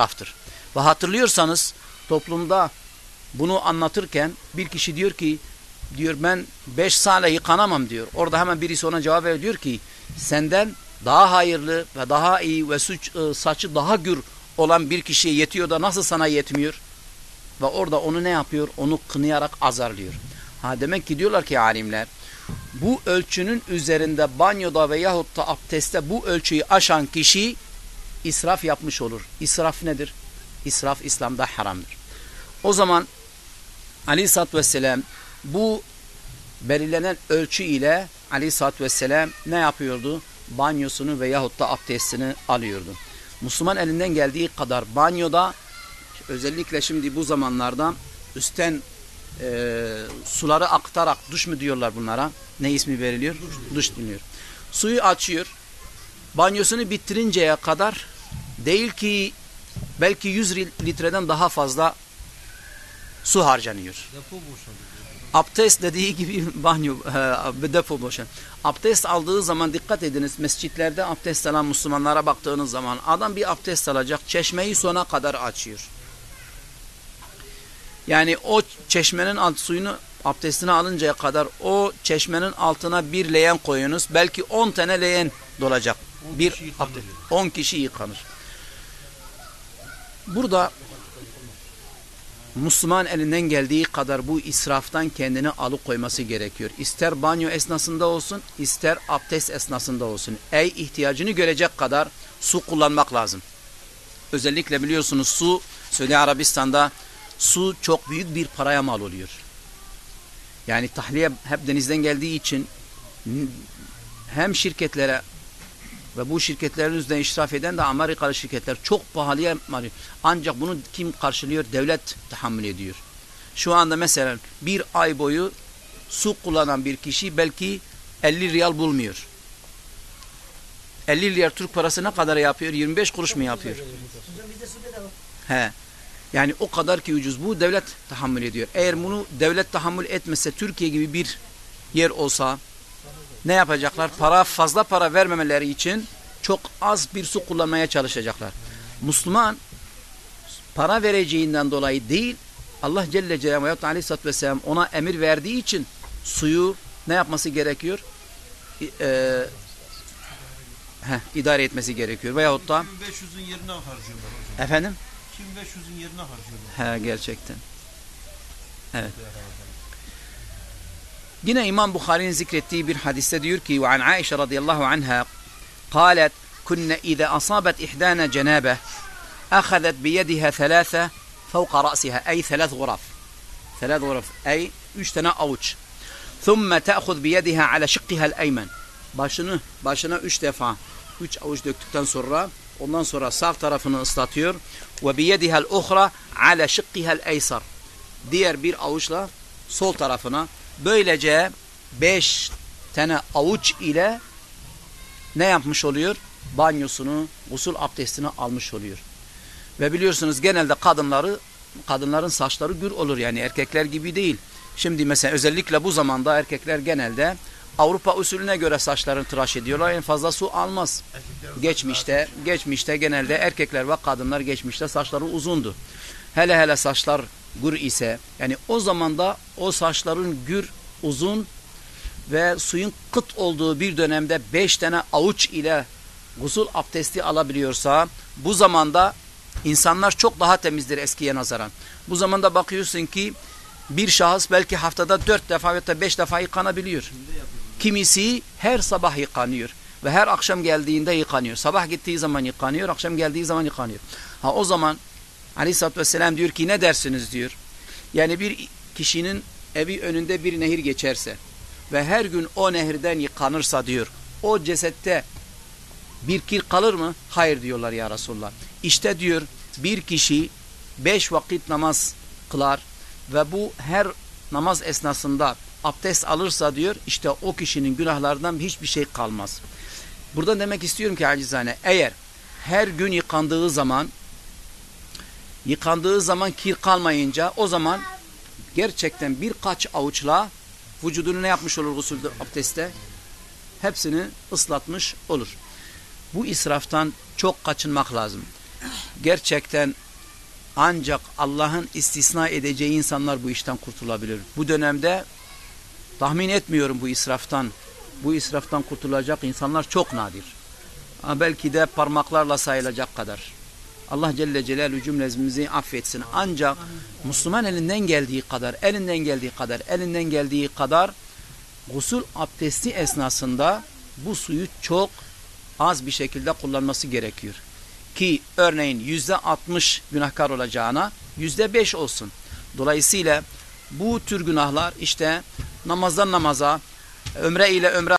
israftır. Ve hatırlıyorsanız toplumda bunu anlatırken bir kişi diyor ki diyor ben beş sale yıkanamam diyor. Orada hemen birisi ona cevap veriyor diyor ki senden daha hayırlı ve daha iyi ve suç, ıı, saçı daha gür olan bir kişiye yetiyor da nasıl sana yetmiyor? Ve orada onu ne yapıyor? Onu kınayarak azarlıyor. Ha demek ki diyorlar ki alimler bu ölçünün üzerinde banyoda ve yahut da abdestte bu ölçüyü aşan kişi israf yapmış olur. İsraf nedir? İsraf İslam'da haramdır. O zaman Aleyhisselatü Vesselam bu belirlenen ölçü ile Aleyhisselatü Vesselam ne yapıyordu? Banyosunu veyahut da abdestini alıyordu. Müslüman elinden geldiği kadar banyoda özellikle şimdi bu zamanlarda üstten e, suları aktarak duş mu diyorlar bunlara? Ne ismi veriliyor? Duş, duş deniyor. Suyu açıyor. Banyosunu bitirinceye kadar değil ki belki 100 litreden daha fazla su harcanıyor. Abdest dediği gibi banyo, e, depo boşan. Abdest aldığı zaman dikkat ediniz mescitlerde abdest alan Müslümanlara baktığınız zaman adam bir abdest alacak çeşmeyi sona kadar açıyor. Yani o çeşmenin alt suyunu abdestini alıncaya kadar o çeşmenin altına bir leğen koyunuz. Belki 10 tane leğen dolacak. Bir abdest. 10 kişi yıkanır. Burada Müslüman elinden geldiği kadar bu israftan kendini alıkoyması gerekiyor. İster banyo esnasında olsun, ister abdest esnasında olsun. Ey ihtiyacını görecek kadar su kullanmak lazım. Özellikle biliyorsunuz su, Suudi Arabistan'da su çok büyük bir paraya mal oluyor. Yani tahliye hep denizden geldiği için hem şirketlere ve bu şirketlerin üzerine işraf eden de Amerikalı şirketler çok pahalıya mal Ancak bunu kim karşılıyor? Devlet tahammül ediyor. Şu anda mesela bir ay boyu su kullanan bir kişi belki 50 riyal bulmuyor. 50 riyal Türk parası ne kadar yapıyor? 25 kuruş mu yapıyor? He. Yani o kadar ki ucuz. Bu devlet tahammül ediyor. Eğer bunu devlet tahammül etmese Türkiye gibi bir yer olsa ne yapacaklar? Para fazla para vermemeleri için çok az bir su kullanmaya çalışacaklar. Müslüman para vereceğinden dolayı değil Allah Celle Celaluhu Aleyhisselatü Vesselam ona emir verdiği için suyu ne yapması gerekiyor? Ee, heh, idare etmesi gerekiyor. Veyahut da 2500'ün yerine harcıyorlar hocam. efendim 2500'ün yerine harcıyorlar. He gerçekten. Evet. Yine İmam Bukhari'nin zikrettiği bir hadiste diyor ki ve an Aişe radıyallahu anha قالت كنا إذا أصابت إحدانا جنابة أخذت بيدها ثلاثة فوق رأسها أي ثلاث غرف ثلاث غرف أي üç tane avuç ثم تأخذ بيدها على شقها الأيمن başını başına üç defa üç avuç döktükten sonra ondan sonra sağ tarafını ıslatıyor ve biyedihal uhra ala şıkkihal eysar diğer bir avuçla sol tarafına böylece beş tane avuç ile ne yapmış oluyor? Banyosunu, usul abdestini almış oluyor. Ve biliyorsunuz genelde kadınları kadınların saçları gür olur yani erkekler gibi değil. Şimdi mesela özellikle bu zamanda erkekler genelde Avrupa usulüne göre saçlarını tıraş ediyorlar. En fazla su almaz. Geçmişte, geçmişte genelde erkekler ve kadınlar geçmişte saçları uzundu. Hele hele saçlar gür ise yani o zamanda o saçların gür, uzun ve suyun kıt olduğu bir dönemde beş tane avuç ile gusül abdesti alabiliyorsa bu zamanda insanlar çok daha temizdir eskiye nazaran. Bu zamanda bakıyorsun ki bir şahıs belki haftada dört defa ya da beş defa yıkanabiliyor. Kimisi her sabah yıkanıyor ve her akşam geldiğinde yıkanıyor. Sabah gittiği zaman yıkanıyor, akşam geldiği zaman yıkanıyor. Ha o zaman Aleyhisselatü Vesselam diyor ki ne dersiniz diyor. Yani bir kişinin evi önünde bir nehir geçerse ve her gün o nehirden yıkanırsa diyor. O cesette bir kir kalır mı? Hayır diyorlar ya Resulullah. İşte diyor bir kişi beş vakit namaz kılar ve bu her namaz esnasında abdest alırsa diyor işte o kişinin günahlarından hiçbir şey kalmaz. Burada demek istiyorum ki acizane eğer her gün yıkandığı zaman yıkandığı zaman kir kalmayınca o zaman gerçekten birkaç avuçla vücudunu ne yapmış olur gusülde abdestte? Hepsini ıslatmış olur. Bu israftan çok kaçınmak lazım. gerçekten ancak Allah'ın istisna edeceği insanlar bu işten kurtulabilir. Bu dönemde tahmin etmiyorum bu israftan. Bu israftan kurtulacak insanlar çok nadir. Belki de parmaklarla sayılacak kadar. Allah Celle Celaluhu cümlemizi affetsin. Ancak Müslüman elinden geldiği kadar, elinden geldiği kadar, elinden geldiği kadar gusül abdesti esnasında bu suyu çok az bir şekilde kullanması gerekiyor. Ki örneğin yüzde altmış günahkar olacağına yüzde beş olsun. Dolayısıyla bu tür günahlar işte namazdan namaza, ömre ile ömre